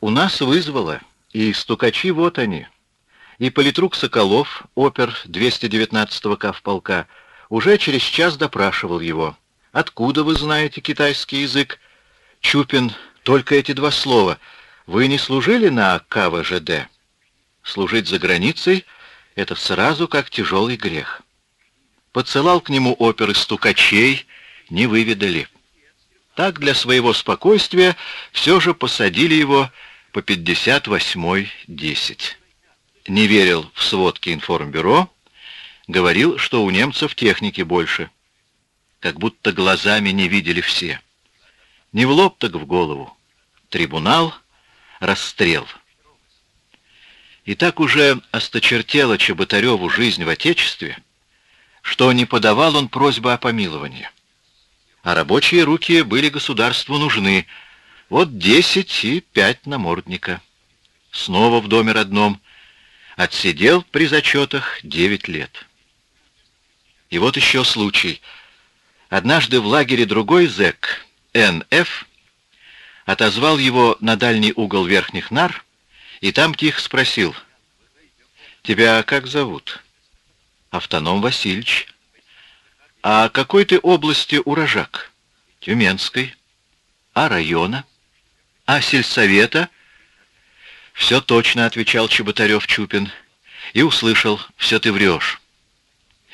У нас вызвало, и стукачи вот они. И политрук Соколов, опер 219-го кавполка, уже через час допрашивал его. «Откуда вы знаете китайский язык?» «Чупин, только эти два слова. Вы не служили на КВЖД?» Служить за границей — это сразу как тяжелый грех. Подсылал к нему оперы стукачей, не выведали. Так для своего спокойствия все же посадили его по 58-й 10. Не верил в сводки информбюро, говорил, что у немцев техники больше. Как будто глазами не видели все. Не в лоб, так в голову. Трибунал, расстрел. И так уже осточертела Чеботареву жизнь в Отечестве, что не подавал он просьбы о помиловании а рабочие руки были государству нужны. Вот десять и пять намордника. Снова в доме родном. Отсидел при зачетах девять лет. И вот еще случай. Однажды в лагере другой зэк, Н.Ф., отозвал его на дальний угол верхних нар и там тихо спросил, «Тебя как зовут?» «Автоном Васильевич». «А какой ты области урожак?» «Тюменской». «А района?» «А сельсовета?» «Все точно», — отвечал Чеботарев-Чупин. И услышал, «Все ты врешь».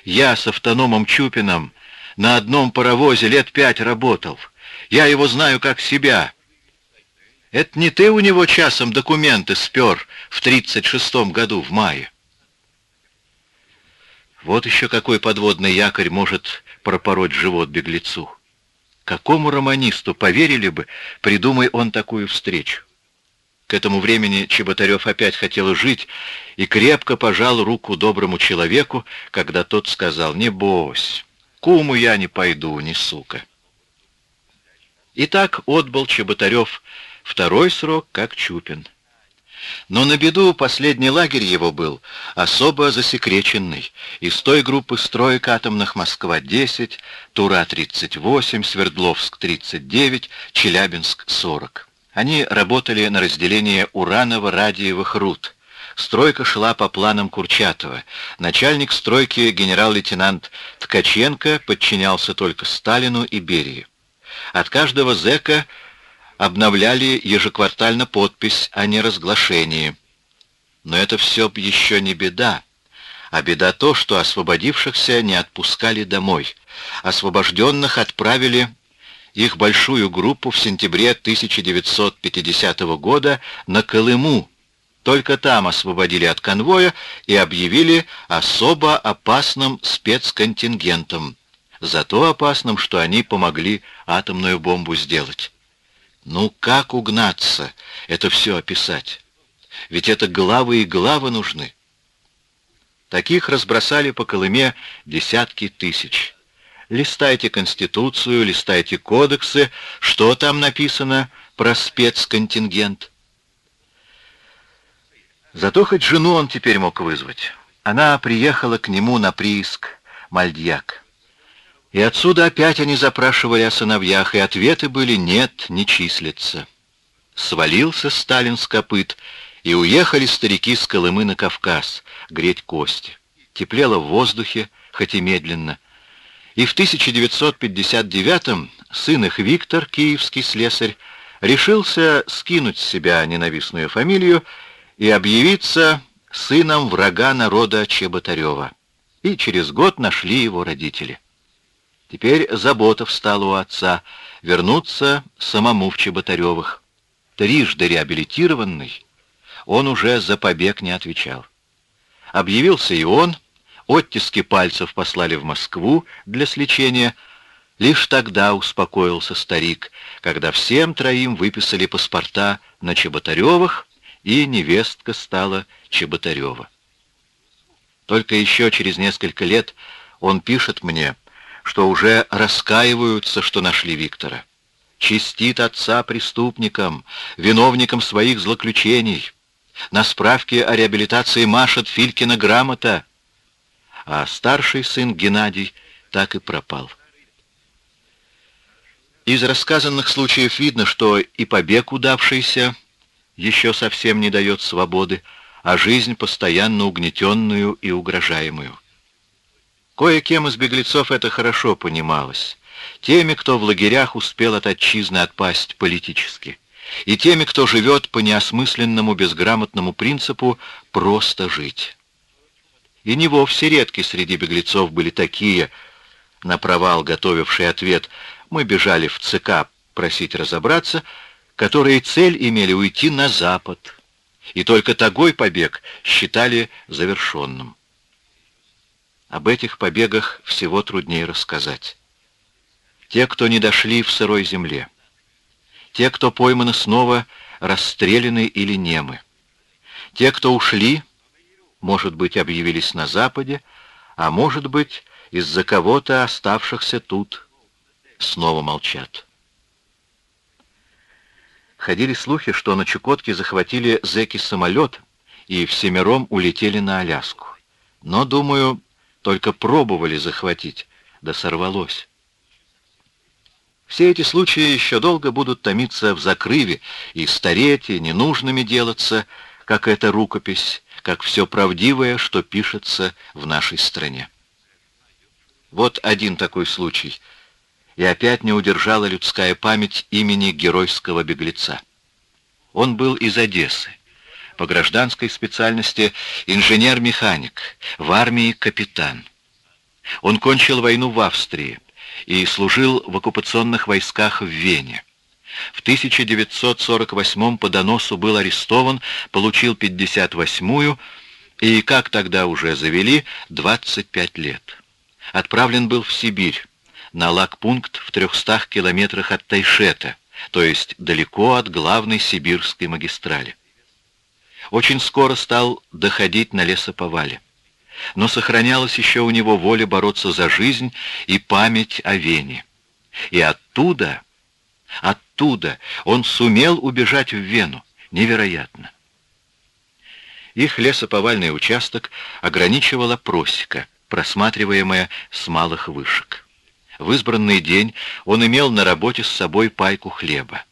«Я с автономом Чупином на одном паровозе лет пять работал. Я его знаю как себя». «Это не ты у него часом документы спер в тридцать шестом году в мае?» Вот еще какой подводный якорь может пропороть живот беглецу. Какому романисту поверили бы, придумай он такую встречу? К этому времени Чеботарев опять хотел жить и крепко пожал руку доброму человеку, когда тот сказал «Не бойся, куму я не пойду, не сука». Итак, отбыл Чеботарев второй срок, как Чупин. Но на беду последний лагерь его был особо засекреченный. Из той группы строек атомных Москва-10, Тура-38, Свердловск-39, Челябинск-40. Они работали на разделение ураново-радиевых руд. Стройка шла по планам Курчатова. Начальник стройки генерал-лейтенант Ткаченко подчинялся только Сталину и Берии. От каждого зэка обновляли ежеквартально подпись о неразглашении. Но это все еще не беда, а беда то, что освободившихся не отпускали домой. Освобожденных отправили их большую группу в сентябре 1950 года на Колыму. Только там освободили от конвоя и объявили особо опасным спецконтингентом. Зато опасным, что они помогли атомную бомбу сделать. Ну как угнаться, это все описать? Ведь это главы и главы нужны. Таких разбросали по Колыме десятки тысяч. Листайте Конституцию, листайте кодексы, что там написано про спецконтингент. Зато хоть жену он теперь мог вызвать. Она приехала к нему на прииск Мальдьяк. И отсюда опять они запрашивали о сыновьях, и ответы были «нет, не числится». Свалился Сталин с копыт, и уехали старики с Колымы на Кавказ греть кости. Теплело в воздухе, хоть и медленно. И в 1959-м сын их Виктор, киевский слесарь, решился скинуть с себя ненавистную фамилию и объявиться сыном врага народа Чеботарева. И через год нашли его родители. Теперь забота встала у отца вернуться самому в Чеботаревых. Трижды реабилитированный, он уже за побег не отвечал. Объявился и он, оттиски пальцев послали в Москву для сличения. Лишь тогда успокоился старик, когда всем троим выписали паспорта на Чеботаревых, и невестка стала Чеботарева. Только еще через несколько лет он пишет мне — что уже раскаиваются, что нашли Виктора. Чистит отца преступникам, виновникам своих злоключений. На справке о реабилитации машет Филькина грамота, а старший сын Геннадий так и пропал. Из рассказанных случаев видно, что и побег удавшийся, еще совсем не дает свободы, а жизнь постоянно угнетенную и угрожаемую. Кое-кем из беглецов это хорошо понималось. Теми, кто в лагерях успел от отчизны отпасть политически. И теми, кто живет по неосмысленному безграмотному принципу «просто жить». И не вовсе редки среди беглецов были такие, на провал готовившие ответ «мы бежали в ЦК просить разобраться», которые цель имели уйти на запад, и только такой побег считали завершенным. Об этих побегах всего труднее рассказать. Те, кто не дошли в сырой земле, те, кто пойманы снова, расстреляны или немы, те, кто ушли, может быть, объявились на Западе, а может быть, из-за кого-то оставшихся тут, снова молчат. Ходили слухи, что на Чукотке захватили зэки самолет и всемиром улетели на Аляску. Но, думаю, только пробовали захватить, да сорвалось. Все эти случаи еще долго будут томиться в закрыве и стареть, и ненужными делаться, как эта рукопись, как все правдивое, что пишется в нашей стране. Вот один такой случай — и опять не удержала людская память имени геройского беглеца. Он был из Одессы. По гражданской специальности инженер-механик, в армии капитан. Он кончил войну в Австрии и служил в оккупационных войсках в Вене. В 1948 по доносу был арестован, получил 58-ю и, как тогда уже завели, 25 лет. Отправлен был в Сибирь, на лагпункт в 300 километрах от Тайшета, то есть далеко от главной сибирской магистрали. Очень скоро стал доходить на лесоповале. Но сохранялась еще у него воля бороться за жизнь и память о Вене. И оттуда, оттуда он сумел убежать в Вену. Невероятно. Их лесоповальный участок ограничивала просека, просматриваемая с малых вышек. В избранный день он имел на работе с собой пайку хлеба.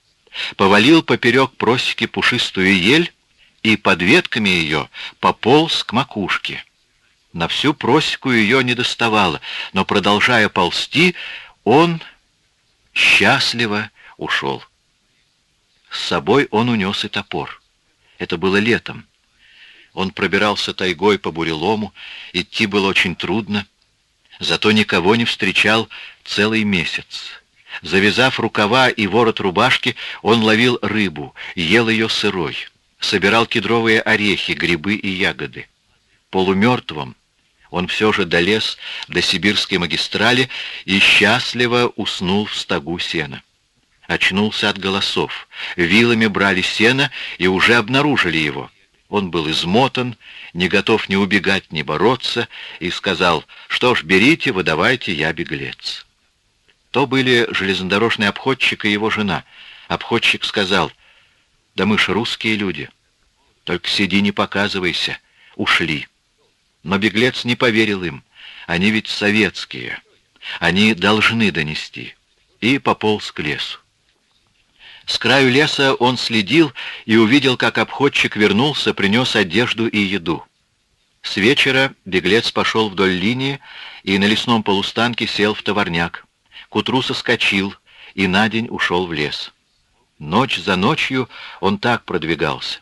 Повалил поперек просеки пушистую ель и под ветками ее пополз к макушке. На всю просеку ее не доставало, но, продолжая ползти, он счастливо ушел. С собой он унес и топор. Это было летом. Он пробирался тайгой по бурелому, идти было очень трудно, зато никого не встречал целый месяц. Завязав рукава и ворот рубашки, он ловил рыбу, ел ее сырой, собирал кедровые орехи, грибы и ягоды. Полумертвым он все же долез до сибирской магистрали и счастливо уснул в стогу сена. Очнулся от голосов. Вилами брали сено и уже обнаружили его. Он был измотан, не готов ни убегать, ни бороться, и сказал, что ж, берите, выдавайте, я беглец. То были железнодорожный обходчик и его жена. Обходчик сказал, да мы ж русские люди, только сиди, не показывайся, ушли. Но беглец не поверил им, они ведь советские, они должны донести, и пополз к лесу. С краю леса он следил и увидел, как обходчик вернулся, принес одежду и еду. С вечера беглец пошел вдоль линии и на лесном полустанке сел в товарняк. К утру соскочил и на день ушел в лес. Ночь за ночью он так продвигался,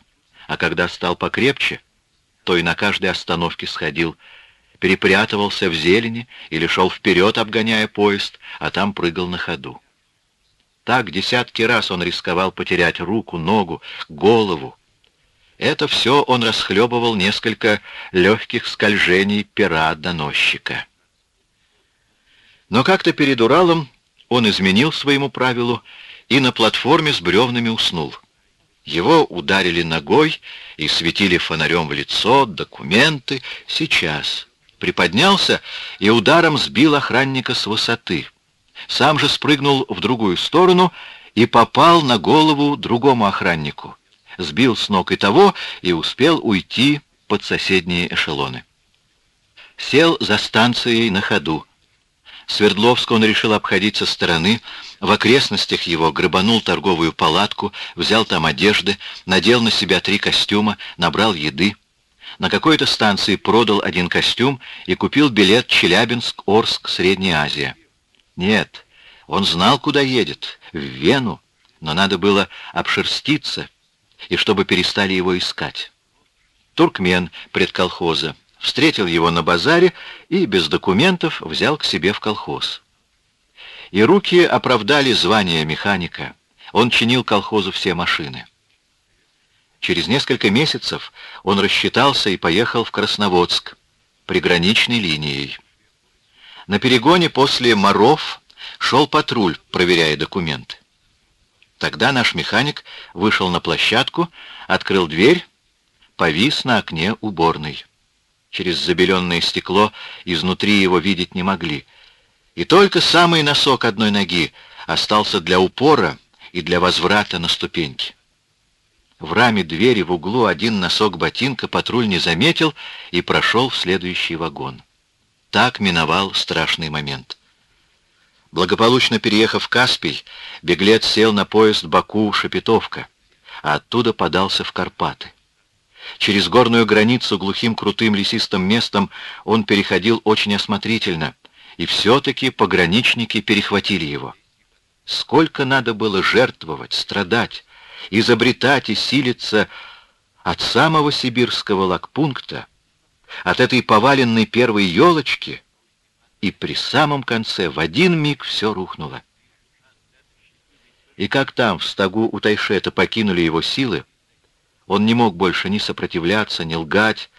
а когда стал покрепче, то и на каждой остановке сходил, перепрятывался в зелени или шел вперед, обгоняя поезд, а там прыгал на ходу. Так десятки раз он рисковал потерять руку, ногу, голову. Это все он расхлебывал несколько легких скольжений пера доносчика. Но как-то перед Уралом он изменил своему правилу и на платформе с бревнами уснул. Его ударили ногой и светили фонарем в лицо, документы. Сейчас. Приподнялся и ударом сбил охранника с высоты — сам же спрыгнул в другую сторону и попал на голову другому охраннику. Сбил с ног и того и успел уйти под соседние эшелоны. Сел за станцией на ходу. Свердловск он решил обходить со стороны, в окрестностях его грабанул торговую палатку, взял там одежды, надел на себя три костюма, набрал еды. На какой-то станции продал один костюм и купил билет Челябинск, Орск, Средняя Азия. Нет, он знал, куда едет, в Вену, но надо было обшерститься, и чтобы перестали его искать. Туркмен предколхоза встретил его на базаре и без документов взял к себе в колхоз. И руки оправдали звание механика. Он чинил колхозу все машины. Через несколько месяцев он рассчитался и поехал в Красноводск, приграничной линией. На перегоне после Моров шел патруль, проверяя документы. Тогда наш механик вышел на площадку, открыл дверь, повис на окне уборной. Через забеленное стекло изнутри его видеть не могли. И только самый носок одной ноги остался для упора и для возврата на ступеньки. В раме двери в углу один носок ботинка патруль не заметил и прошел в следующий вагон. Так миновал страшный момент. Благополучно переехав в Каспий, беглец сел на поезд Баку-Шепетовка, а оттуда подался в Карпаты. Через горную границу глухим крутым лесистым местом он переходил очень осмотрительно, и все-таки пограничники перехватили его. Сколько надо было жертвовать, страдать, изобретать и силиться от самого сибирского лагпункта, от этой поваленной первой елочки — и при самом конце в один миг все рухнуло. И как там, в стогу у Тайшета, покинули его силы, он не мог больше ни сопротивляться, ни лгать,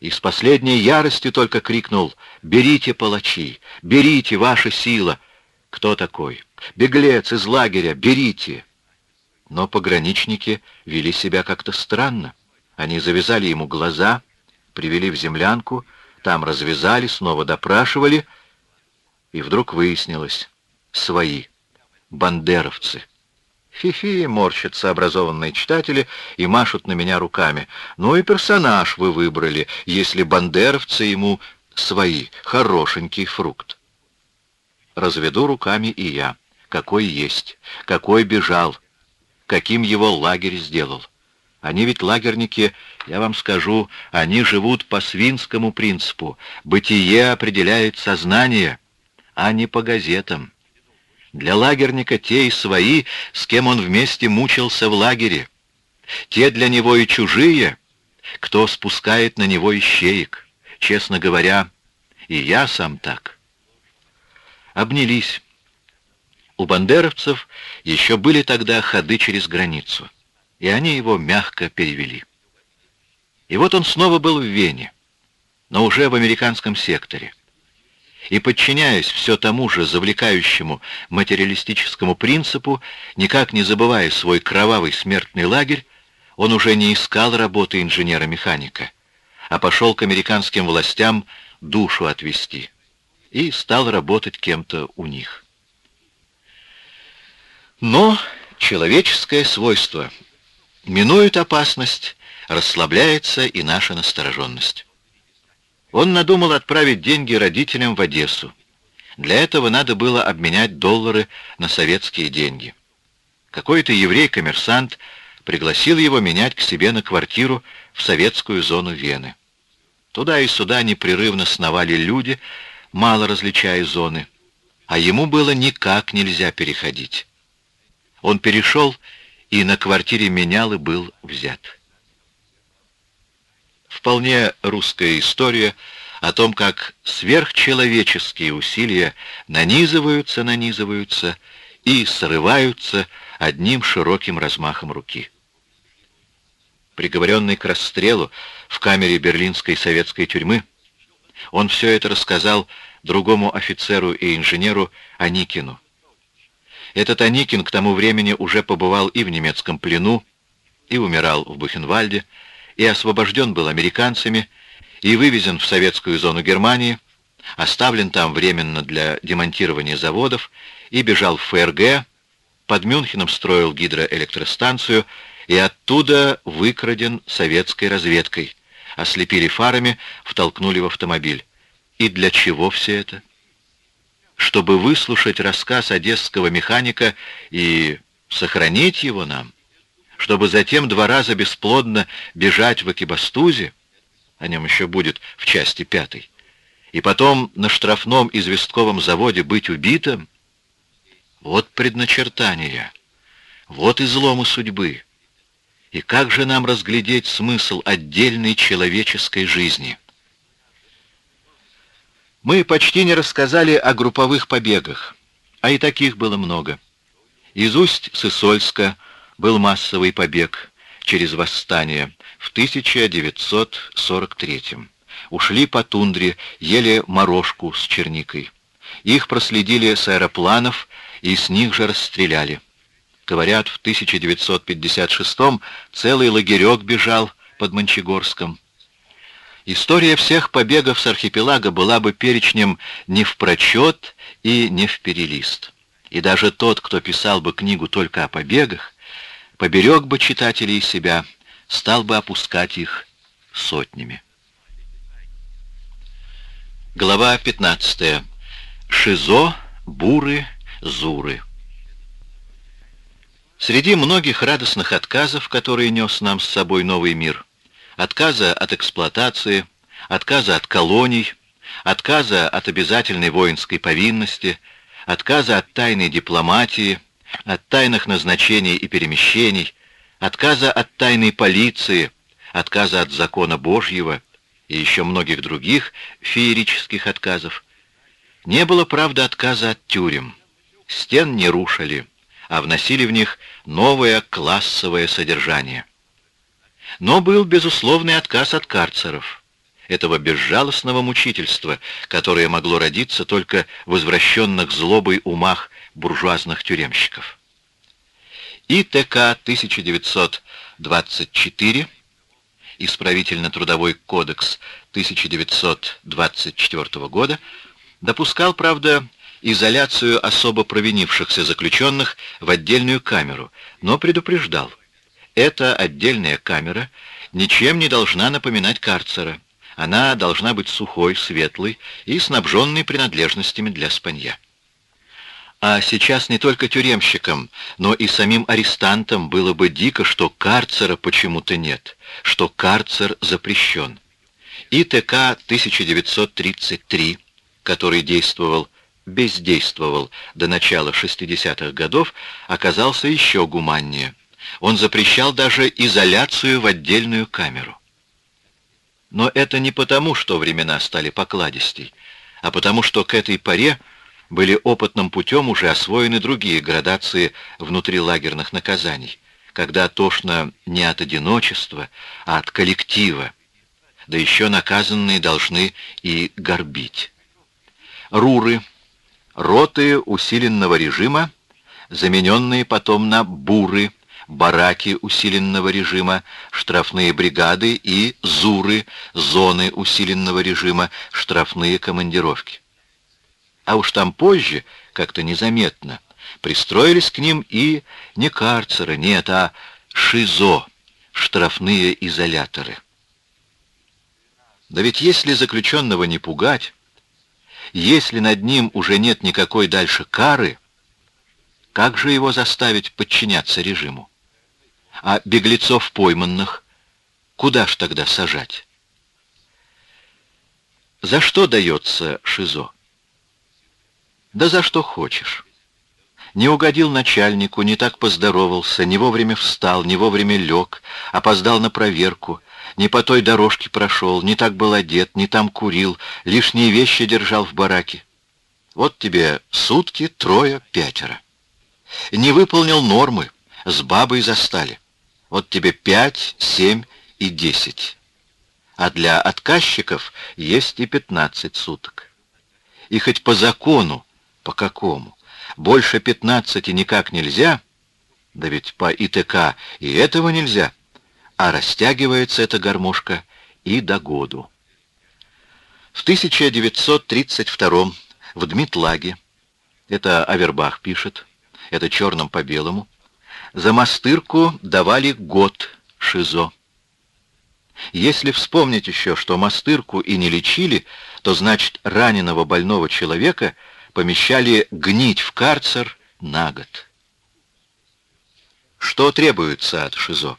и с последней яростью только крикнул «Берите, палачи! Берите, ваша сила!» Кто такой? Беглец из лагеря! Берите! Но пограничники вели себя как-то странно. Они завязали ему глаза, привели в землянку — там развязали, снова допрашивали, и вдруг выяснилось — свои, бандеровцы. Фи-фи, морщатся образованные читатели и машут на меня руками. Ну и персонаж вы выбрали, если бандеровцы ему свои, хорошенький фрукт. Разведу руками и я. Какой есть, какой бежал, каким его лагерь сделал. Они ведь лагерники, я вам скажу, они живут по свинскому принципу. Бытие определяет сознание, а не по газетам. Для лагерника те и свои, с кем он вместе мучился в лагере. Те для него и чужие, кто спускает на него ищеек. Честно говоря, и я сам так. Обнялись. У бандеровцев еще были тогда ходы через границу и они его мягко перевели. И вот он снова был в Вене, но уже в американском секторе. И, подчиняясь все тому же завлекающему материалистическому принципу, никак не забывая свой кровавый смертный лагерь, он уже не искал работы инженера-механика, а пошел к американским властям душу отвести и стал работать кем-то у них. Но человеческое свойство — Минует опасность, расслабляется и наша настороженность. Он надумал отправить деньги родителям в Одессу. Для этого надо было обменять доллары на советские деньги. Какой-то еврей-коммерсант пригласил его менять к себе на квартиру в советскую зону Вены. Туда и сюда непрерывно сновали люди, мало различая зоны, а ему было никак нельзя переходить. Он перешел и на квартире Менялы был взят. Вполне русская история о том, как сверхчеловеческие усилия нанизываются, нанизываются и срываются одним широким размахом руки. Приговоренный к расстрелу в камере берлинской советской тюрьмы, он все это рассказал другому офицеру и инженеру Аникину. Этот Аникин к тому времени уже побывал и в немецком плену, и умирал в Бухенвальде, и освобожден был американцами, и вывезен в советскую зону Германии, оставлен там временно для демонтирования заводов, и бежал в ФРГ, под Мюнхеном строил гидроэлектростанцию, и оттуда выкраден советской разведкой. Ослепили фарами, втолкнули в автомобиль. И для чего все это? чтобы выслушать рассказ одесского механика и сохранить его нам, чтобы затем два раза бесплодно бежать в Акибастузе, о нем еще будет в части пятой, и потом на штрафном известковом заводе быть убитым, вот предначертание, вот изломы судьбы. И как же нам разглядеть смысл отдельной человеческой жизни? Мы почти не рассказали о групповых побегах, а и таких было много. Из Усть-Сысольска был массовый побег через восстание в 1943 -м. Ушли по тундре, ели морожку с черникой. Их проследили с аэропланов и с них же расстреляли. Говорят, в 1956-м целый лагерек бежал под Мончегорском. История всех побегов с архипелага была бы перечнем не в прочет и не в перелист. И даже тот, кто писал бы книгу только о побегах, поберег бы читателей себя, стал бы опускать их сотнями. Глава 15. Шизо, буры, зуры. Среди многих радостных отказов, которые нес нам с собой новый мир, отказа от эксплуатации, отказа от колоний, отказа от обязательной воинской повинности, отказа от тайной дипломатии, от тайных назначений и перемещений, отказа от тайной полиции, отказа от закона Божьего и еще многих других феерических отказов. Не было, правда, отказа от тюрем. Стен не рушили а вносили в них новое классовое содержание. Но был безусловный отказ от карцеров, этого безжалостного мучительства, которое могло родиться только в возвращенных злобой умах буржуазных тюремщиков. ИТК 1924, Исправительно-трудовой кодекс 1924 года, допускал, правда, изоляцию особо провинившихся заключенных в отдельную камеру, но предупреждал. Эта отдельная камера ничем не должна напоминать карцера. Она должна быть сухой, светлой и снабженной принадлежностями для спанья. А сейчас не только тюремщикам, но и самим арестантам было бы дико, что карцера почему-то нет, что карцер запрещен. ИТК 1933, который действовал бездействовал до начала 60-х годов, оказался еще гуманнее. Он запрещал даже изоляцию в отдельную камеру. Но это не потому, что времена стали покладистей, а потому что к этой поре были опытным путем уже освоены другие градации внутрилагерных наказаний, когда тошно не от одиночества, а от коллектива, да еще наказанные должны и горбить. Руры — роты усиленного режима, замененные потом на буры, бараки усиленного режима, штрафные бригады и зуры, зоны усиленного режима, штрафные командировки. А уж там позже, как-то незаметно, пристроились к ним и не карцеры, нет, а ШИЗО, штрафные изоляторы. Да ведь если заключенного не пугать, если над ним уже нет никакой дальше кары, как же его заставить подчиняться режиму? А беглецов пойманных куда ж тогда сажать? За что дается ШИЗО? Да за что хочешь. Не угодил начальнику, не так поздоровался, не вовремя встал, не вовремя лег, опоздал на проверку, не по той дорожке прошел, не так был одет, не там курил, лишние вещи держал в бараке. Вот тебе сутки, трое, пятеро. Не выполнил нормы, с бабой застали. Вот тебе пять, семь и десять. А для отказчиков есть и пятнадцать суток. И хоть по закону, по какому, больше пятнадцати никак нельзя, да ведь по ИТК и этого нельзя, а растягивается эта гармошка и до году. В 1932 в Дмитлаге, это Авербах пишет, это черным по белому, за мастырку давали год ШИЗО. Если вспомнить еще, что мастырку и не лечили, то значит раненого больного человека помещали гнить в карцер на год. Что требуется от ШИЗО?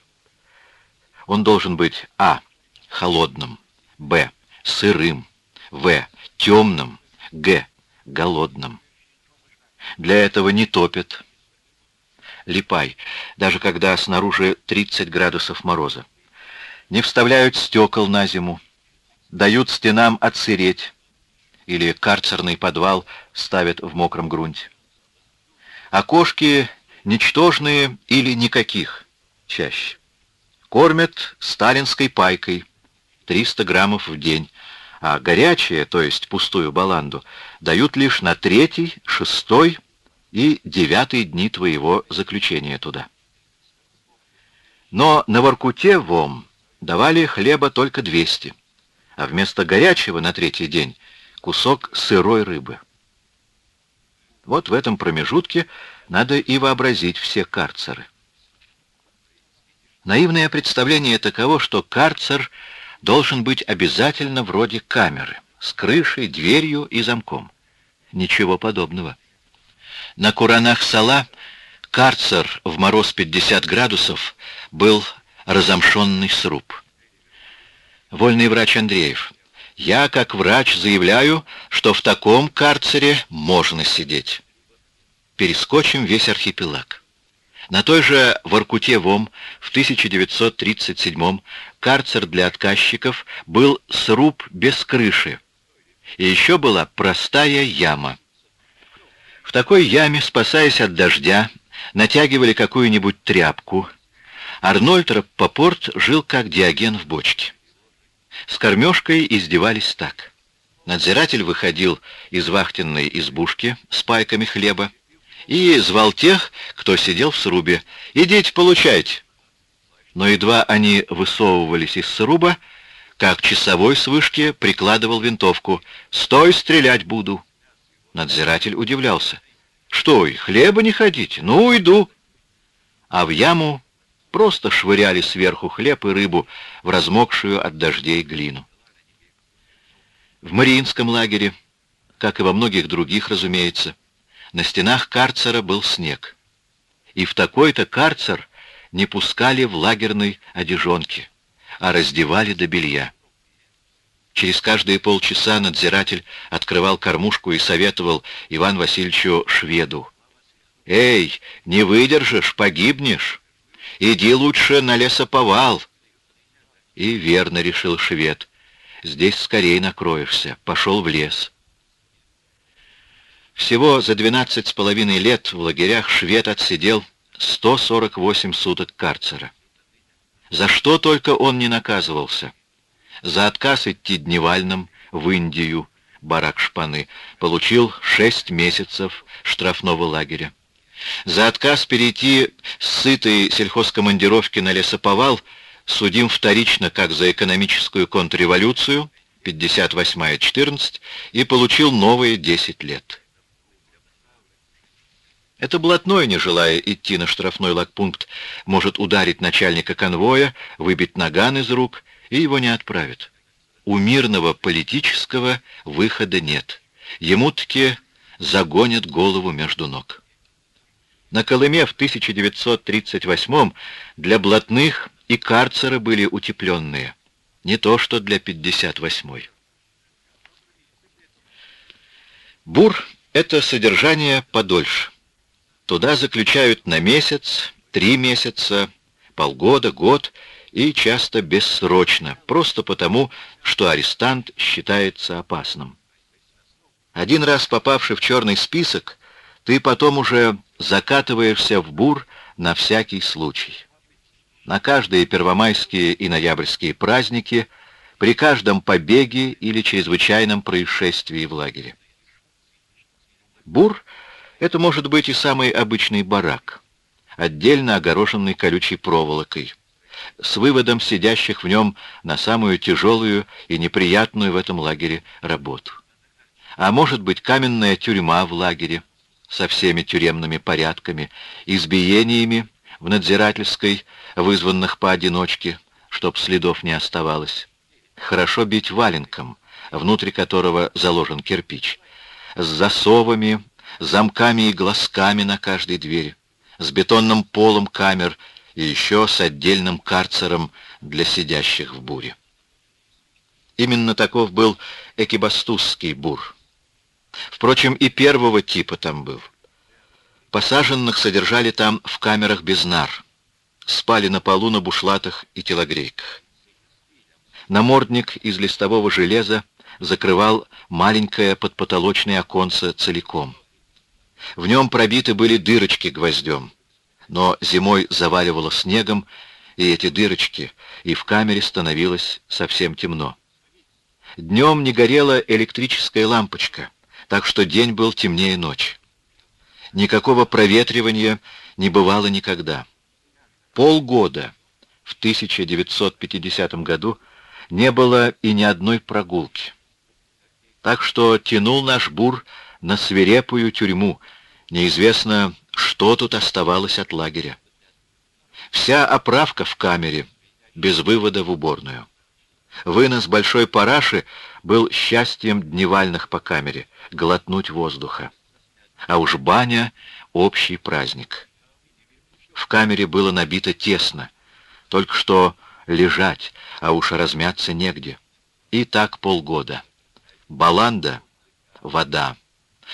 Он должен быть а. холодным, б. сырым, в. темным, г. голодным. Для этого не топят. Липай, даже когда снаружи 30 градусов мороза. Не вставляют стекол на зиму. Дают стенам отсыреть. Или карцерный подвал ставят в мокром грунте. Окошки ничтожные или никаких, чаще. Кормят сталинской пайкой, 300 граммов в день, а горячее, то есть пустую баланду, дают лишь на третий, шестой и девятый дни твоего заключения туда. Но на Воркуте ВОМ давали хлеба только 200, а вместо горячего на третий день кусок сырой рыбы. Вот в этом промежутке надо и вообразить все карцеры. Наивное представление таково, что карцер должен быть обязательно вроде камеры, с крышей, дверью и замком. Ничего подобного. На Куранах Сала карцер в мороз 50 градусов был разомшенный сруб. Вольный врач Андреев. Я, как врач, заявляю, что в таком карцере можно сидеть. Перескочим весь архипелаг. На той же Воркуте-Вом в 1937 карцер для отказчиков был сруб без крыши. И еще была простая яма. В такой яме, спасаясь от дождя, натягивали какую-нибудь тряпку. Арнольд Раппопорт жил как диоген в бочке. С кормежкой издевались так. Надзиратель выходил из вахтенной избушки с пайками хлеба, и звал тех, кто сидел в срубе. «Идите, получайте!» Но едва они высовывались из сруба, как часовой с вышки прикладывал винтовку. «Стой, стрелять буду!» Надзиратель удивлялся. «Что, и хлеба не хотите? Ну, иду!» А в яму просто швыряли сверху хлеб и рыбу в размокшую от дождей глину. В Мариинском лагере, как и во многих других, разумеется, на стенах карцера был снег. И в такой-то карцер не пускали в лагерной одежонке, а раздевали до белья. Через каждые полчаса надзиратель открывал кормушку и советовал Иван Васильевичу шведу. «Эй, не выдержишь, погибнешь. Иди лучше на лесоповал». И верно решил швед. «Здесь скорее накроешься». Пошел в лес. Всего за 12 с половиной лет в лагерях швед отсидел 148 суток карцера. За что только он не наказывался. За отказ идти дневальным в Индию, барак шпаны, получил 6 месяцев штрафного лагеря. За отказ перейти с сытой сельхозкомандировки на лесоповал судим вторично как за экономическую контрреволюцию, 58-14, и получил новые 10 лет. Это блатной, не желая идти на штрафной лагпункт, может ударить начальника конвоя, выбить наган из рук, и его не отправят. У мирного политического выхода нет. Ему-таки загонят голову между ног. На Колыме в 1938 для блатных и карцеры были утепленные, не то что для 58-й. Бур — это содержание подольше. Туда заключают на месяц, три месяца, полгода, год и часто бессрочно, просто потому, что арестант считается опасным. Один раз попавший в черный список, ты потом уже закатываешься в бур на всякий случай. На каждые первомайские и ноябрьские праздники, при каждом побеге или чрезвычайном происшествии в лагере. Бур — это может быть и самый обычный барак, отдельно огороженный колючей проволокой, с выводом сидящих в нем на самую тяжелую и неприятную в этом лагере работу. А может быть каменная тюрьма в лагере со всеми тюремными порядками, избиениями в надзирательской, вызванных поодиночке, чтоб следов не оставалось. Хорошо бить валенком, внутри которого заложен кирпич, с засовами, замками и глазками на каждой двери, с бетонным полом камер и еще с отдельным карцером для сидящих в буре. Именно таков был экибастузский бур. Впрочем, и первого типа там был. Посаженных содержали там в камерах без нар. Спали на полу на бушлатах и телогрейках. Намордник из листового железа закрывал маленькое подпотолочное оконце целиком. В нем пробиты были дырочки гвоздем, но зимой заваливало снегом, и эти дырочки, и в камере становилось совсем темно. Днем не горела электрическая лампочка, так что день был темнее ночи. Никакого проветривания не бывало никогда. Полгода в 1950 году не было и ни одной прогулки. Так что тянул наш бур на свирепую тюрьму, неизвестно, что тут оставалось от лагеря. Вся оправка в камере, без вывода в уборную. Вынос большой параши был счастьем дневальных по камере, глотнуть воздуха. А уж баня — общий праздник. В камере было набито тесно, только что лежать, а уж размяться негде. И так полгода. Баланда — вода,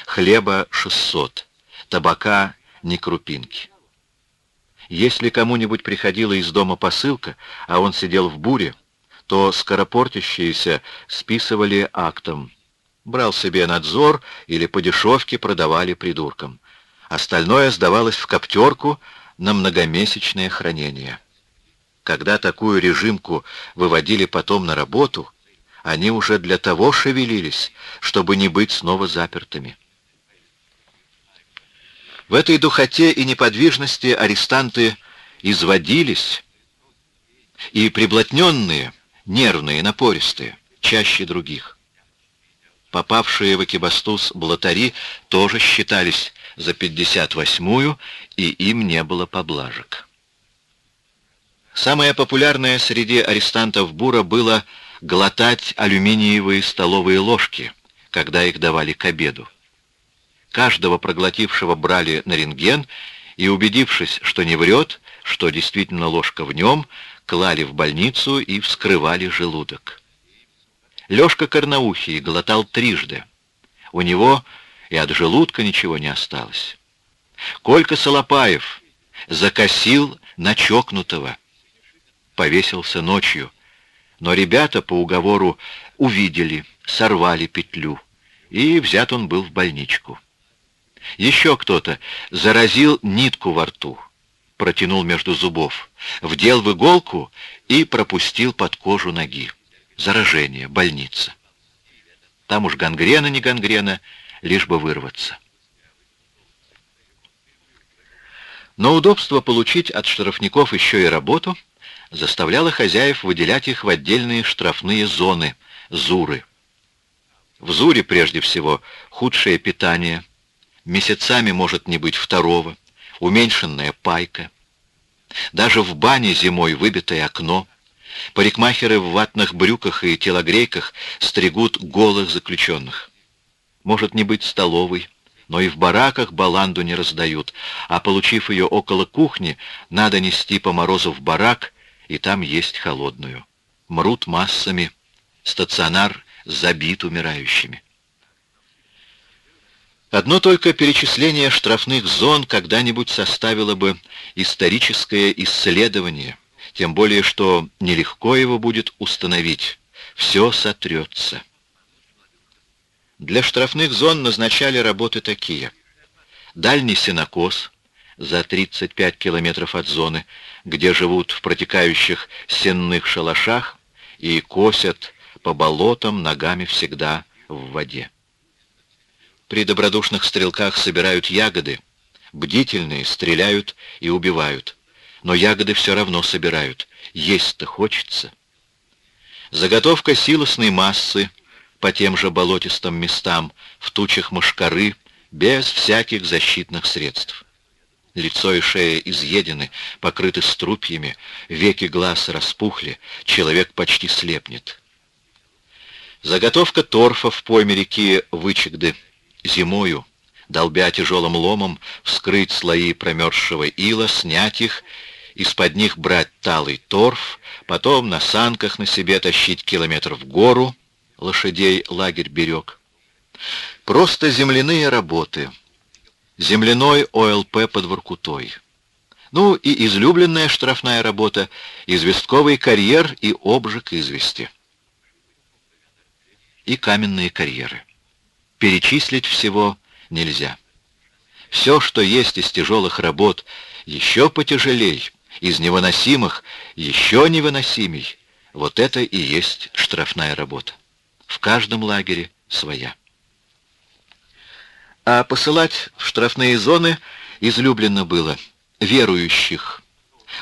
хлеба — шестьсот, табака — ни крупинки. Если кому-нибудь приходила из дома посылка, а он сидел в буре, то скоропортящиеся списывали актом. Брал себе надзор или по дешевке продавали придуркам. Остальное сдавалось в коптерку на многомесячное хранение. Когда такую режимку выводили потом на работу, они уже для того шевелились, чтобы не быть снова запертыми. В этой духоте и неподвижности арестанты изводились, и приблотненные, нервные, напористые, чаще других. Попавшие в Экибастуз блатари тоже считались за 58-ю, и им не было поблажек. Самое популярное среди арестантов Бура было глотать алюминиевые столовые ложки, когда их давали к обеду. Каждого проглотившего брали на рентген и, убедившись, что не врет, что действительно ложка в нем, клали в больницу и вскрывали желудок. Лёшка Корнаухий глотал трижды. У него и от желудка ничего не осталось. Колька Солопаев закосил на чокнутого. Повесился ночью. Но ребята по уговору увидели, сорвали петлю, и взят он был в больничку. Еще кто-то заразил нитку во рту, протянул между зубов, вдел в иголку и пропустил под кожу ноги. Заражение, больница. Там уж гангрена, не гангрена, лишь бы вырваться. Но удобство получить от штрафников еще и работу заставляло хозяев выделять их в отдельные штрафные зоны, зуры. В зуре прежде всего худшее питание – месяцами может не быть второго, уменьшенная пайка. Даже в бане зимой выбитое окно. Парикмахеры в ватных брюках и телогрейках стригут голых заключенных. Может не быть столовой, но и в бараках баланду не раздают, а получив ее около кухни, надо нести по морозу в барак, и там есть холодную. Мрут массами, стационар забит умирающими. Одно только перечисление штрафных зон когда-нибудь составило бы историческое исследование, тем более что нелегко его будет установить. Все сотрется. Для штрафных зон назначали работы такие. Дальний сенокос за 35 километров от зоны, где живут в протекающих сенных шалашах и косят по болотам ногами всегда в воде. При добродушных стрелках собирают ягоды, бдительные стреляют и убивают. Но ягоды все равно собирают, есть-то хочется. Заготовка силосной массы по тем же болотистым местам, в тучах мошкары, без всяких защитных средств. Лицо и шея изъедены, покрыты струпьями, веки глаз распухли, человек почти слепнет. Заготовка торфа в пойме реки Вычегды зимою, долбя тяжелым ломом, вскрыть слои промерзшего ила, снять их, из-под них брать талый торф, потом на санках на себе тащить километр в гору, лошадей лагерь берег. Просто земляные работы. Земляной ОЛП под Воркутой. Ну и излюбленная штрафная работа — известковый карьер и обжиг извести. И каменные карьеры. Перечислить всего нельзя. Все, что есть из тяжелых работ, еще потяжелей, из невыносимых еще невыносимей, вот это и есть штрафная работа. В каждом лагере своя. А посылать в штрафные зоны излюблено было верующих,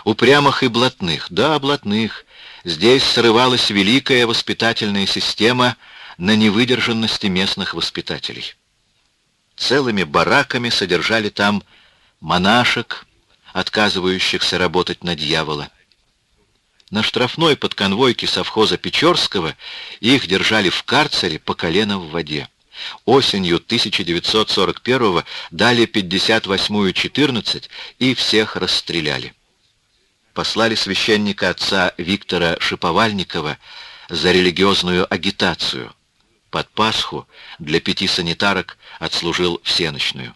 упрямых и блатных, да, блатных. Здесь срывалась великая воспитательная система на невыдержанности местных воспитателей. Целыми бараками содержали там монашек, отказывающихся работать на дьявола. На штрафной подконвойке совхоза Печорского их держали в карцере по колено в воде. Осенью 1941 дали 58-ю 14 и всех расстреляли. Послали священника отца Виктора Шиповальникова за религиозную агитацию. Под Пасху для пяти санитарок отслужил всеночную.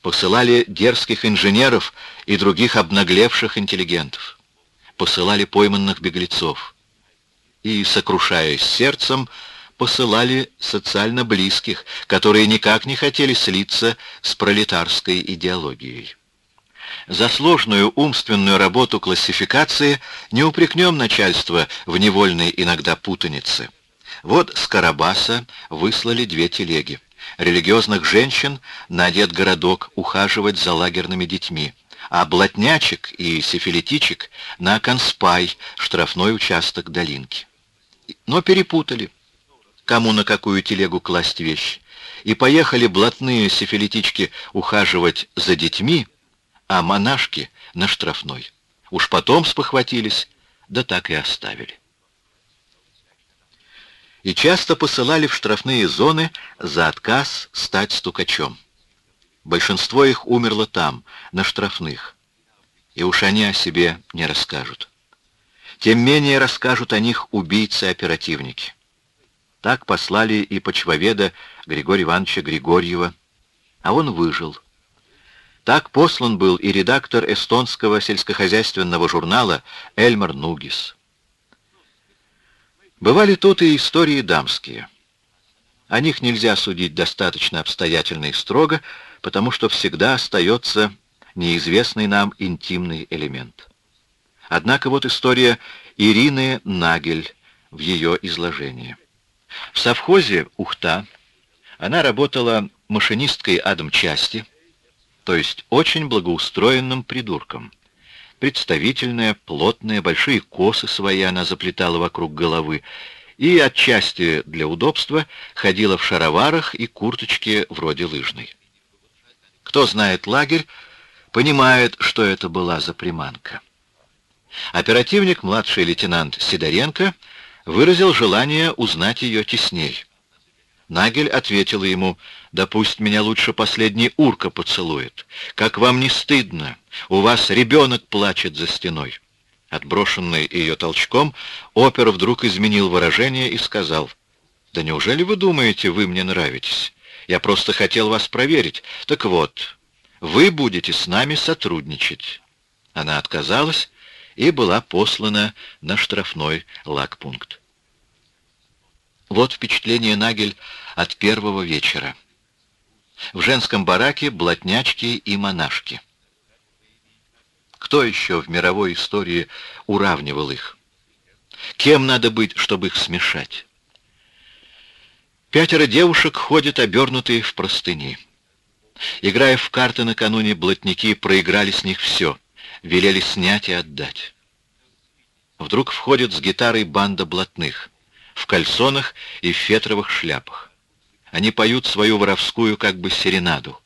Посылали дерзких инженеров и других обнаглевших интеллигентов. Посылали пойманных беглецов. И, сокрушаясь сердцем, посылали социально близких, которые никак не хотели слиться с пролетарской идеологией. За сложную умственную работу классификации не упрекнем начальство в невольной иногда путанице. Вот с Карабаса выслали две телеги. Религиозных женщин на городок ухаживать за лагерными детьми, а блатнячек и сифилитичек на Конспай, штрафной участок долинки. Но перепутали кому на какую телегу класть вещи, и поехали блатные сифилитички ухаживать за детьми, а монашки на штрафной. Уж потом спохватились, да так и оставили. И часто посылали в штрафные зоны за отказ стать стукачом. Большинство их умерло там, на штрафных, и уж они о себе не расскажут. Тем менее расскажут о них убийцы-оперативники. Так послали и почвоведа Григория Ивановича Григорьева, а он выжил. Так послан был и редактор эстонского сельскохозяйственного журнала Эльмар Нугис. Бывали тут и истории дамские. О них нельзя судить достаточно обстоятельно и строго, потому что всегда остается неизвестный нам интимный элемент. Однако вот история Ирины Нагель в ее изложении. В совхозе «Ухта» она работала машинисткой адмчасти, то есть очень благоустроенным придурком. Представительная, плотная, большие косы свои она заплетала вокруг головы и отчасти для удобства ходила в шароварах и курточке вроде лыжной. Кто знает лагерь, понимает, что это была за приманка. Оперативник, младший лейтенант Сидоренко, выразил желание узнать ее тесней. Нагель ответила ему, «Да пусть меня лучше последний урка поцелует. Как вам не стыдно? У вас ребенок плачет за стеной». Отброшенный ее толчком, опер вдруг изменил выражение и сказал, «Да неужели вы думаете, вы мне нравитесь? Я просто хотел вас проверить. Так вот, вы будете с нами сотрудничать». Она отказалась и была послана на штрафной лагпункт. Вот впечатление Нагель от первого вечера. В женском бараке блатнячки и монашки. Кто еще в мировой истории уравнивал их? Кем надо быть, чтобы их смешать? Пятеро девушек ходят обернутые в простыни. Играя в карты накануне, блатники проиграли с них все — велели снять и отдать. Вдруг входит с гитарой банда блатных, в кальсонах и в фетровых шляпах. Они поют свою воровскую как бы серенаду.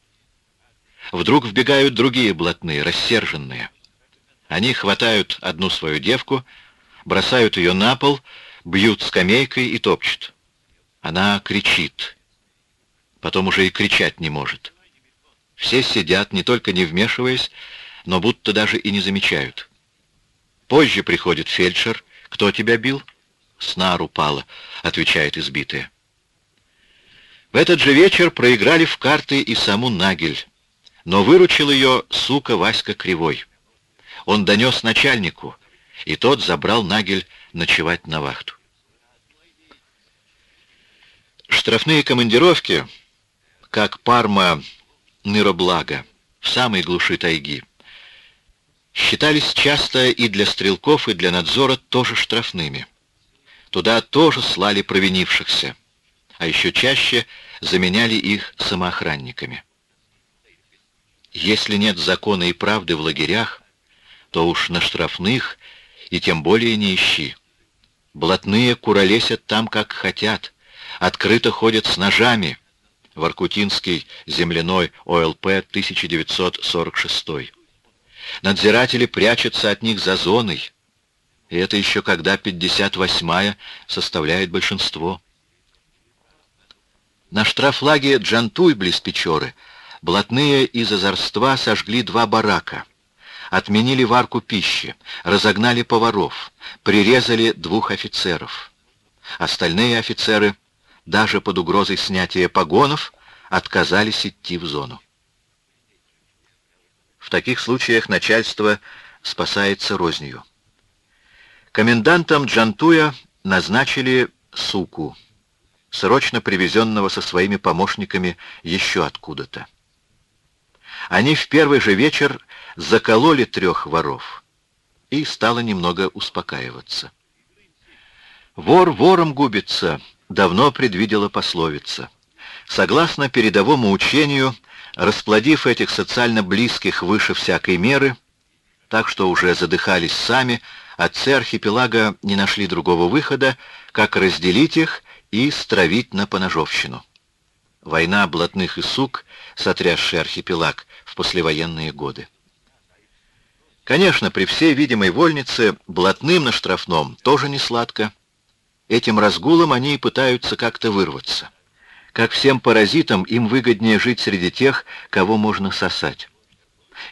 Вдруг вбегают другие блатные, рассерженные. Они хватают одну свою девку, бросают ее на пол, бьют скамейкой и топчут. Она кричит. Потом уже и кричать не может. Все сидят, не только не вмешиваясь, но будто даже и не замечают. Позже приходит фельдшер. «Кто тебя бил?» «Снар упала», — отвечает избитая. В этот же вечер проиграли в карты и саму Нагель, но выручил ее сука Васька Кривой. Он донес начальнику, и тот забрал Нагель ночевать на вахту. Штрафные командировки, как Парма Ныроблага, в самой глуши тайги, считались часто и для стрелков, и для надзора тоже штрафными. Туда тоже слали провинившихся, а еще чаще заменяли их самоохранниками. Если нет закона и правды в лагерях, то уж на штрафных и тем более не ищи. Блатные куролесят там, как хотят, открыто ходят с ножами. Воркутинский земляной ОЛП 1946. Надзиратели прячутся от них за зоной. И это еще когда 58-я составляет большинство. На штрафлаге Джантуй близ Печоры блатные из озорства сожгли два барака, отменили варку пищи, разогнали поваров, прирезали двух офицеров. Остальные офицеры, даже под угрозой снятия погонов, отказались идти в зону. В таких случаях начальство спасается рознью. Комендантом Джантуя назначили суку, срочно привезенного со своими помощниками еще откуда-то. Они в первый же вечер закололи трех воров, и стало немного успокаиваться. «Вор вором губится», — давно предвидела пословица. Согласно передовому учению, расплодив этих социально близких выше всякой меры, так что уже задыхались сами, отцы архипелага не нашли другого выхода, как разделить их и стравить на поножовщину. Война блатных и сук, сотрясшая архипелаг в послевоенные годы. Конечно, при всей видимой вольнице блатным на штрафном тоже не сладко. Этим разгулом они и пытаются как-то вырваться. Как всем паразитам, им выгоднее жить среди тех, кого можно сосать.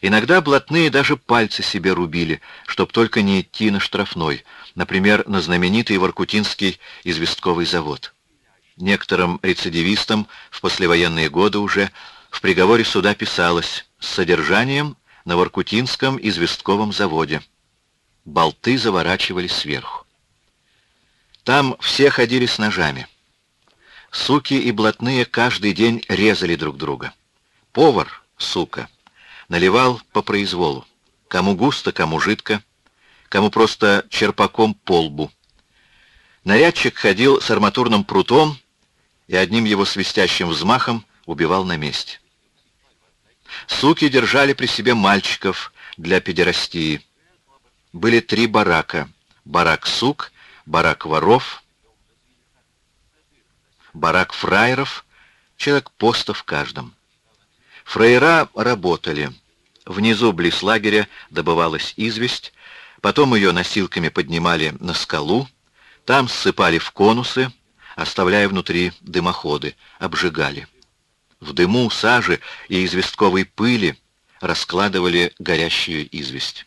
Иногда блатные даже пальцы себе рубили, чтоб только не идти на штрафной, например, на знаменитый Воркутинский известковый завод. Некоторым рецидивистам в послевоенные годы уже в приговоре суда писалось с содержанием на Воркутинском известковом заводе. Болты заворачивались сверху. Там все ходили с ножами. Суки и блатные каждый день резали друг друга. Повар, сука, наливал по произволу. Кому густо, кому жидко, кому просто черпаком по лбу. Нарядчик ходил с арматурным прутом и одним его свистящим взмахом убивал на месте. Суки держали при себе мальчиков для педерастии. Были три барака. Барак сук, барак воров барак фраеров, человек поста в каждом. Фраера работали. Внизу, близ лагеря, добывалась известь, потом ее носилками поднимали на скалу, там ссыпали в конусы, оставляя внутри дымоходы, обжигали. В дыму, саже и известковой пыли раскладывали горящую известь.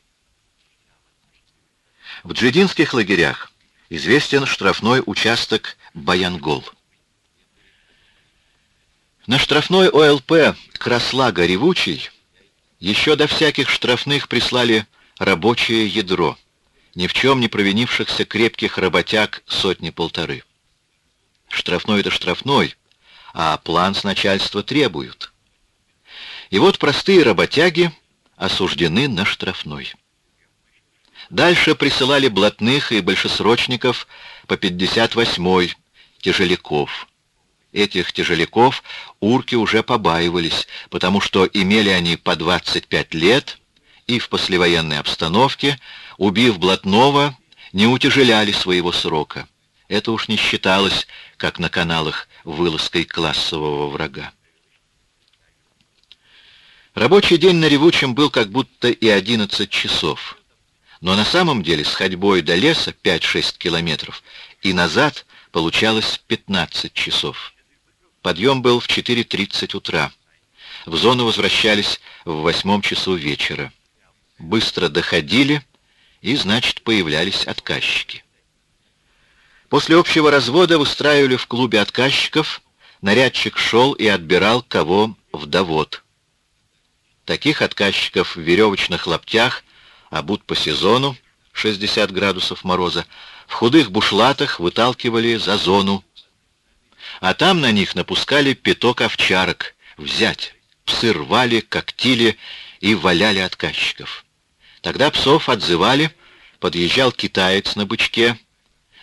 В джидинских лагерях известен штрафной участок Баянгол. На штрафной ОЛП Краслага Ревучий еще до всяких штрафных прислали рабочее ядро, ни в чем не провинившихся крепких работяг сотни-полторы. Штрафной — это штрафной, а план с начальства требуют. И вот простые работяги осуждены на штрафной. Дальше присылали блатных и большесрочников по 58-й, тяжеляков — Этих тяжеляков урки уже побаивались, потому что имели они по 25 лет и в послевоенной обстановке, убив блатного, не утяжеляли своего срока. Это уж не считалось, как на каналах, вылазкой классового врага. Рабочий день на Ревучем был как будто и 11 часов. Но на самом деле с ходьбой до леса 5-6 километров и назад получалось 15 часов. Подъем был в 4.30 утра. В зону возвращались в восьмом часу вечера. Быстро доходили, и, значит, появлялись отказчики. После общего развода устраивали в клубе отказчиков, нарядчик шел и отбирал кого в довод. Таких отказчиков в веревочных лаптях, обут по сезону, 60 градусов мороза, в худых бушлатах выталкивали за зону, а там на них напускали пяток овчарок, взять. Псы рвали, когтили и валяли отказчиков. Тогда псов отзывали, подъезжал китаец на бычке,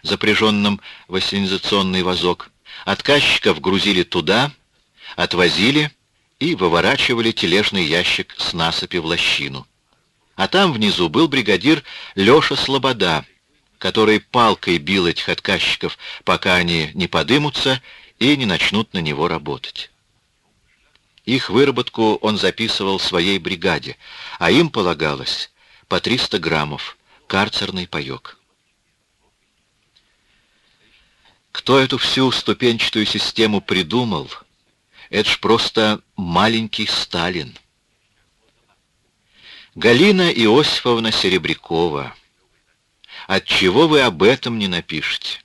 запряженном в ассенизационный вазок. Отказчиков грузили туда, отвозили и выворачивали тележный ящик с насыпи в лощину. А там внизу был бригадир Леша Слобода, который палкой бил этих отказчиков, пока они не подымутся и не начнут на него работать. Их выработку он записывал своей бригаде, а им полагалось по 300 граммов карцерный паёк. Кто эту всю ступенчатую систему придумал, это ж просто маленький Сталин. Галина Иосифовна Серебрякова, отчего вы об этом не напишете?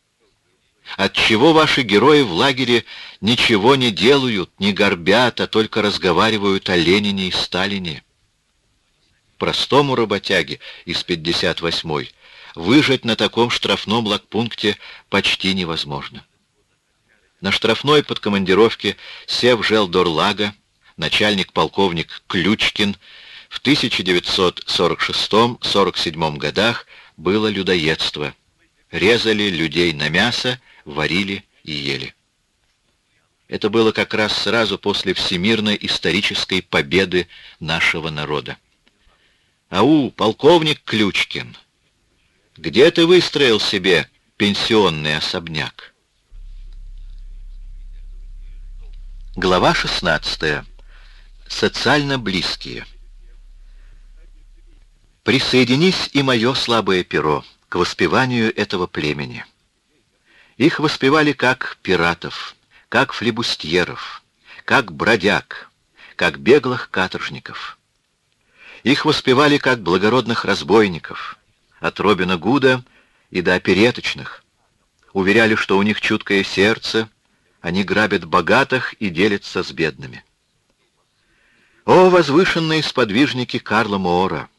Отчего ваши герои в лагере ничего не делают, не горбят, а только разговаривают о Ленине и Сталине? Простому работяге из 58-й выжить на таком штрафном лагпункте почти невозможно. На штрафной подкомандировке Сев Желдорлага, начальник-полковник Ключкин, в 1946-47 годах было людоедство. Резали людей на мясо, варили и ели. Это было как раз сразу после всемирной исторической победы нашего народа. «Ау, полковник Ключкин, где ты выстроил себе пенсионный особняк?» Глава 16. Социально близкие. Присоединись и мое слабое перо к воспеванию этого племени. Их воспевали как пиратов, как флебустьеров, как бродяг, как беглых каторжников. Их воспевали как благородных разбойников, от Робина Гуда и до опереточных. Уверяли, что у них чуткое сердце, они грабят богатых и делятся с бедными. О, возвышенные сподвижники Карла Моора!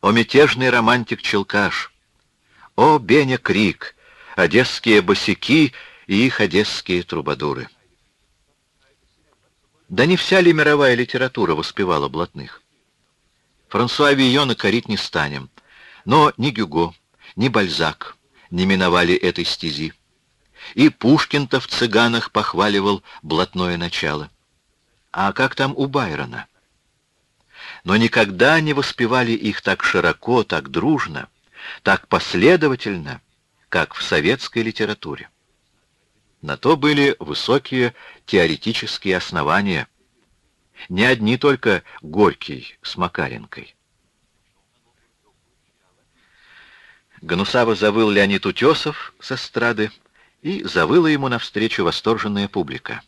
О, мятежный романтик Челкаш! О, Беня Крик! одесские босяки и их одесские трубадуры. Да не вся ли мировая литература воспевала блатных? Франсуа Вийона корить не станем, но ни Гюго, ни Бальзак не миновали этой стези. И Пушкин-то в «Цыганах» похваливал блатное начало. А как там у Байрона? Но никогда не воспевали их так широко, так дружно, так последовательно, как в советской литературе. На то были высокие теоретические основания. Не одни только Горький с Макаренкой. Гнусаво завыл Леонид Утесов со страды, и завыла ему навстречу восторженная публика.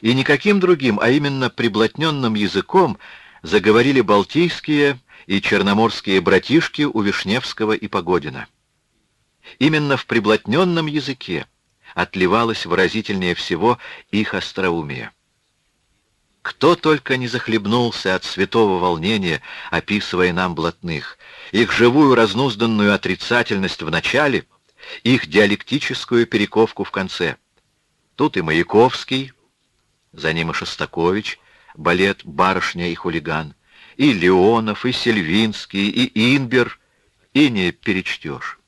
И никаким другим, а именно приблотненным языком заговорили балтийские и черноморские братишки у Вишневского и Погодина. Именно в приблотненном языке отливалось выразительнее всего их остроумие. Кто только не захлебнулся от святого волнения, описывая нам блатных, их живую разнузданную отрицательность в начале, их диалектическую перековку в конце. Тут и Маяковский, за ним и Шостакович, балет «Барышня и хулиган», и Леонов, и Сельвинский, и Инбер, и не перечтешь.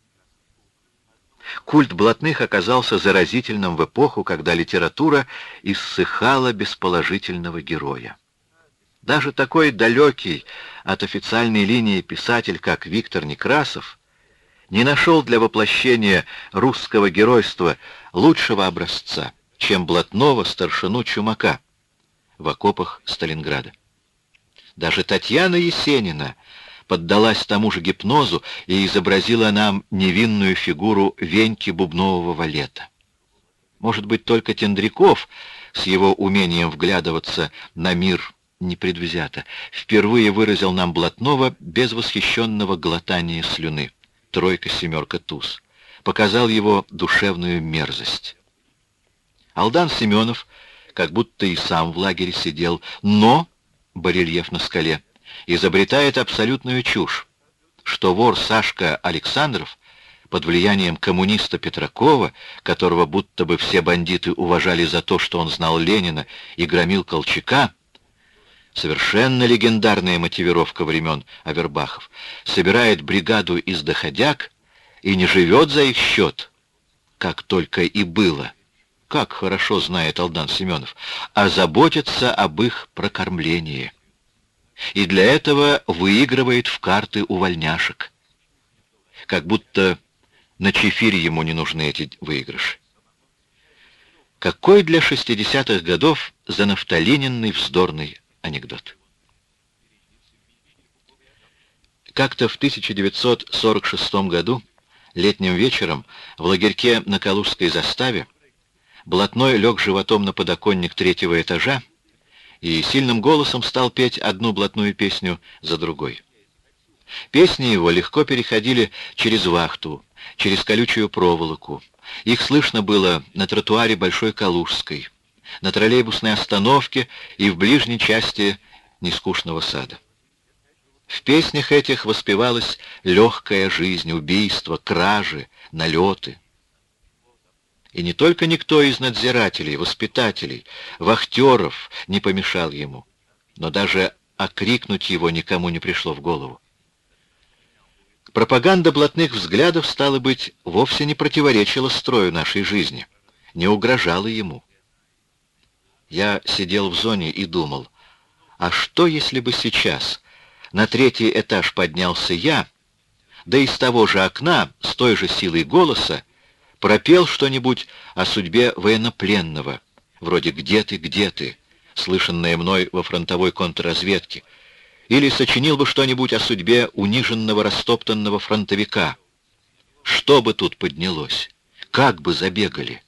Культ блатных оказался заразительным в эпоху, когда литература иссыхала без положительного героя. Даже такой далекий от официальной линии писатель, как Виктор Некрасов, не нашел для воплощения русского геройства лучшего образца, чем блатного старшину Чумака в окопах Сталинграда. Даже Татьяна Есенина поддалась тому же гипнозу и изобразила нам невинную фигуру Веньки Бубнового валета. Может быть, только Тендряков с его умением вглядываться на мир непредвзято впервые выразил нам блатного без восхищенного глотания слюны. Тройка-семерка туз. Показал его душевную мерзость. Алдан Семенов как будто и сам в лагере сидел, но, барельеф на скале, изобретает абсолютную чушь, что вор Сашка Александров под влиянием коммуниста Петракова, которого будто бы все бандиты уважали за то, что он знал Ленина и громил Колчака, совершенно легендарная мотивировка времен Авербахов, собирает бригаду из доходяг и не живет за их счет, как только и было, как хорошо знает Алдан Семенов, а заботится об их прокормлении и для этого выигрывает в карты увольняшек. Как будто на чефире ему не нужны эти выигрыши. Какой для 60-х годов занафталиненный вздорный анекдот. Как-то в 1946 году, летним вечером, в лагерьке на Калужской заставе, блатной лег животом на подоконник третьего этажа и сильным голосом стал петь одну блатную песню за другой. Песни его легко переходили через вахту, через колючую проволоку. Их слышно было на тротуаре Большой Калужской, на троллейбусной остановке и в ближней части нескучного сада. В песнях этих воспевалась легкая жизнь, убийства, кражи, налеты. И не только никто из надзирателей, воспитателей, вахтеров не помешал ему, но даже окрикнуть его никому не пришло в голову. Пропаганда блатных взглядов, стало быть, вовсе не противоречила строю нашей жизни, не угрожала ему. Я сидел в зоне и думал, а что, если бы сейчас на третий этаж поднялся я, да из того же окна, с той же силой голоса, пропел что-нибудь о судьбе военнопленного, вроде «Где ты, где ты?», слышанное мной во фронтовой контрразведке, или сочинил бы что-нибудь о судьбе униженного растоптанного фронтовика. Что бы тут поднялось? Как бы забегали?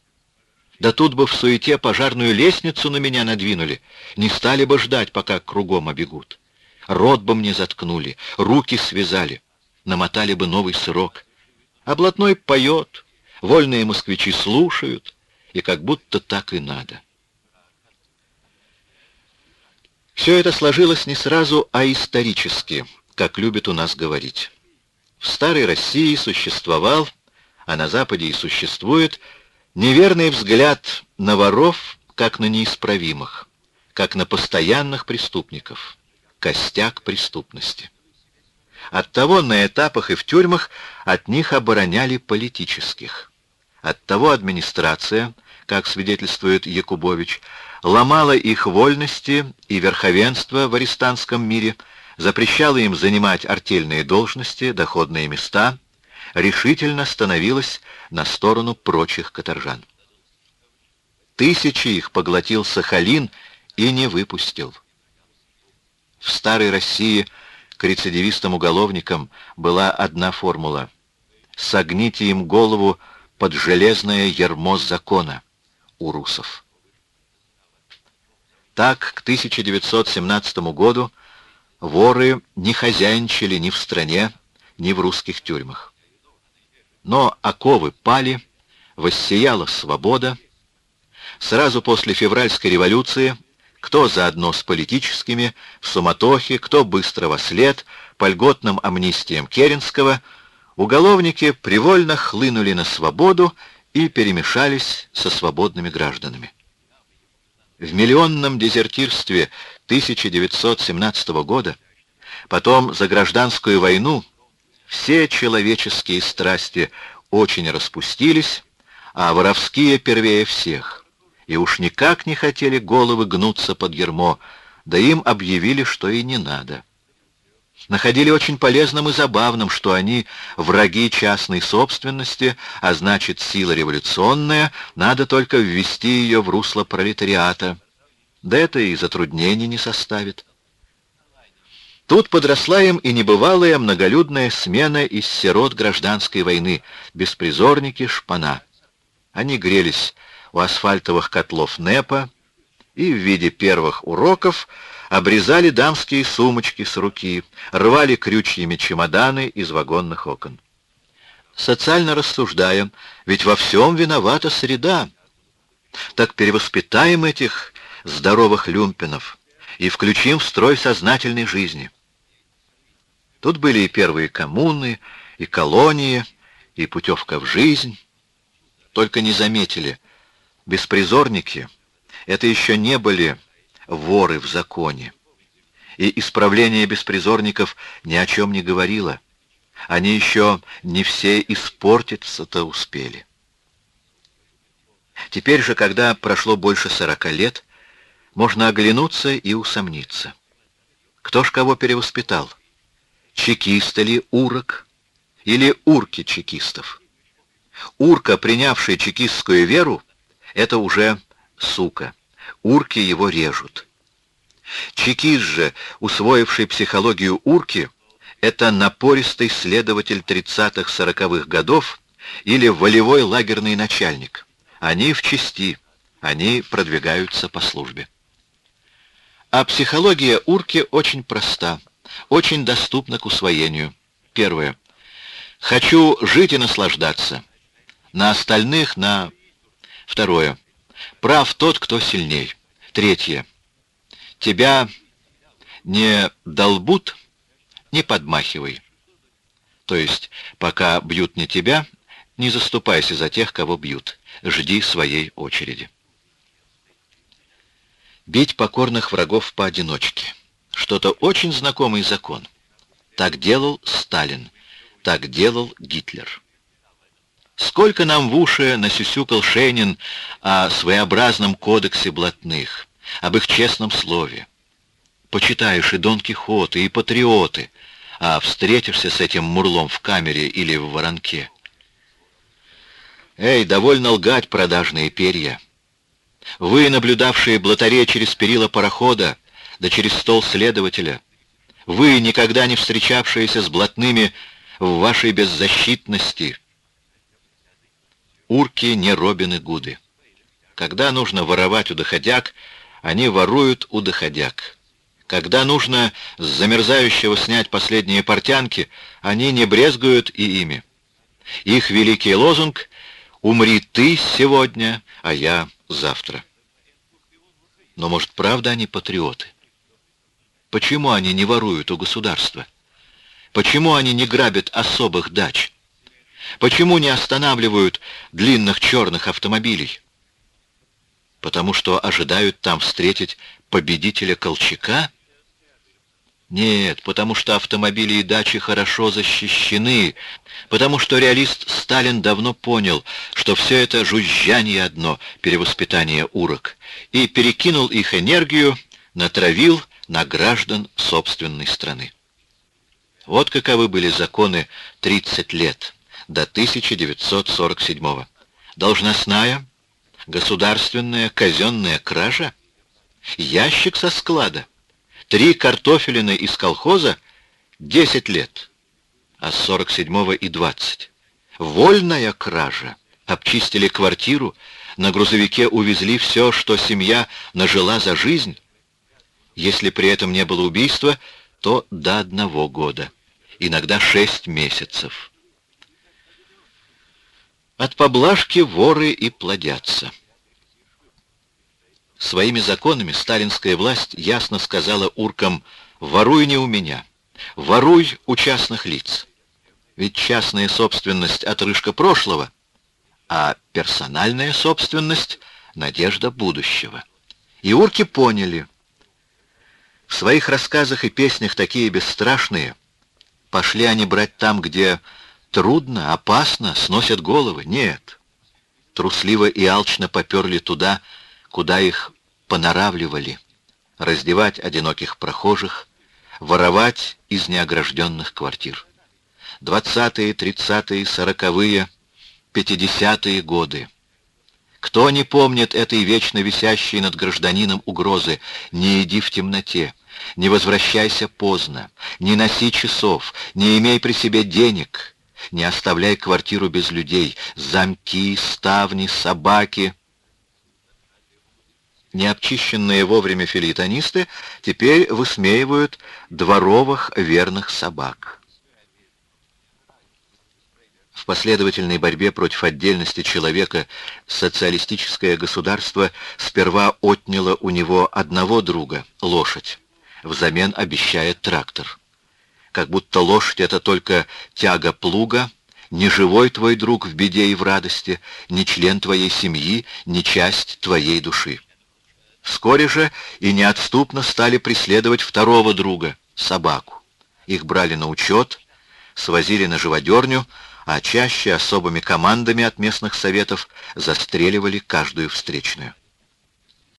Да тут бы в суете пожарную лестницу на меня надвинули, не стали бы ждать, пока кругом обегут. Рот бы мне заткнули, руки связали, намотали бы новый срок. А блатной поет, вольные москвичи слушают, и как будто так и надо. Все это сложилось не сразу, а исторически, как любят у нас говорить. В старой России существовал, а на Западе и существует, Неверный взгляд на воров, как на неисправимых, как на постоянных преступников, костяк преступности. Оттого на этапах и в тюрьмах от них обороняли политических. Оттого администрация, как свидетельствует Якубович, ломала их вольности и верховенство в арестантском мире, запрещала им занимать артельные должности, доходные места, решительно становилась на сторону прочих каторжан. Тысячи их поглотил Сахалин и не выпустил. В старой России к рецидивистам-уголовникам была одна формула — согните им голову под железное ярмо закона у русов. Так, к 1917 году воры не хозяйничали ни в стране, ни в русских тюрьмах. Но оковы пали, воссияла свобода. Сразу после февральской революции, кто заодно с политическими, в суматохе, кто быстро во след, по льготным амнистиям Керенского, уголовники привольно хлынули на свободу и перемешались со свободными гражданами. В миллионном дезертирстве 1917 года, потом за гражданскую войну, все человеческие страсти очень распустились, а воровские первее всех. И уж никак не хотели головы гнуться под ермо, да им объявили, что и не надо. Находили очень полезным и забавным, что они враги частной собственности, а значит, сила революционная, надо только ввести ее в русло пролетариата. Да это и затруднений не составит. Тут подросла им и небывалая многолюдная смена из сирот гражданской войны, беспризорники шпана. Они грелись у асфальтовых котлов НЭПа и в виде первых уроков обрезали дамские сумочки с руки, рвали крючьями чемоданы из вагонных окон. Социально рассуждаем, ведь во всем виновата среда. Так перевоспитаем этих здоровых люмпинов и включим в строй сознательной жизни. Тут были и первые коммуны, и колонии, и путевка в жизнь. Только не заметили, беспризорники — это еще не были воры в законе. И исправление беспризорников ни о чем не говорило. Они еще не все испортиться-то успели. Теперь же, когда прошло больше сорока лет, можно оглянуться и усомниться. Кто ж кого перевоспитал? Чекисты ли урок или урки чекистов? Урка, принявшая чекистскую веру, это уже сука. Урки его режут. Чекист же, усвоивший психологию урки, это напористый следователь 30-40-х годов или волевой лагерный начальник. Они в части, они продвигаются по службе. А психология урки очень проста, очень доступна к усвоению. Первое. Хочу жить и наслаждаться. На остальных, на... Второе. Прав тот, кто сильней. Третье. Тебя не долбут, не подмахивай. То есть, пока бьют не тебя, не заступайся за тех, кого бьют. Жди своей очереди. Бить покорных врагов поодиночке. Что-то очень знакомый закон. Так делал Сталин, так делал Гитлер. Сколько нам в уши насюсюкал Шейнин о своеобразном кодексе блатных, об их честном слове. Почитаешь и Дон Кихоты, и Патриоты, а встретишься с этим мурлом в камере или в воронке. Эй, довольно лгать, продажные перья. Вы, наблюдавшие блатаре через перила парохода, да через стол следователя, вы, никогда не встречавшиеся с блатными в вашей беззащитности, урки не Робины Гуды. Когда нужно воровать у доходяг, они воруют у доходяг. Когда нужно с замерзающего снять последние портянки, они не брезгуют и ими. Их великий лозунг «Умри ты сегодня, а я завтра». Но, может, правда они патриоты? Почему они не воруют у государства? Почему они не грабят особых дач? Почему не останавливают длинных черных автомобилей? Потому что ожидают там встретить победителя Колчака? Нет, потому что автомобили и дачи хорошо защищены, потому что реалист Сталин давно понял, что все это жужжание одно, перевоспитание урок, и перекинул их энергию, натравил на граждан собственной страны. Вот каковы были законы 30 лет до 1947 -го. Должностная, государственная, казенная кража, ящик со склада, три картофелины из колхоза — 10 лет, а с 47-го и 20. Вольная кража. Обчистили квартиру, на грузовике увезли все, что семья нажила за жизнь. Если при этом не было убийства, то до одного года иногда шесть месяцев. От поблажки воры и плодятся. Своими законами сталинская власть ясно сказала уркам «воруй не у меня, воруй у частных лиц». Ведь частная собственность — отрыжка прошлого, а персональная собственность — надежда будущего. И урки поняли. В своих рассказах и песнях такие бесстрашные — Пошли они брать там, где трудно, опасно, сносят головы? Нет. Трусливо и алчно поперли туда, куда их понаравливали. Раздевать одиноких прохожих, воровать из неогражденных квартир. Двадцатые, тридцатые, сороковые, пятидесятые годы. Кто не помнит этой вечно висящей над гражданином угрозы «не иди в темноте», не возвращайся поздно, не носи часов, не имей при себе денег, не оставляй квартиру без людей, замки, ставни, собаки. Необчищенные вовремя филитонисты теперь высмеивают дворовых верных собак. В последовательной борьбе против отдельности человека социалистическое государство сперва отняло у него одного друга — лошадь, взамен обещая трактор. Как будто лошадь — это только тяга плуга, не живой твой друг в беде и в радости, не член твоей семьи, не часть твоей души. Вскоре же и неотступно стали преследовать второго друга — собаку. Их брали на учет, свозили на живодерню, а чаще особыми командами от местных советов застреливали каждую встречную.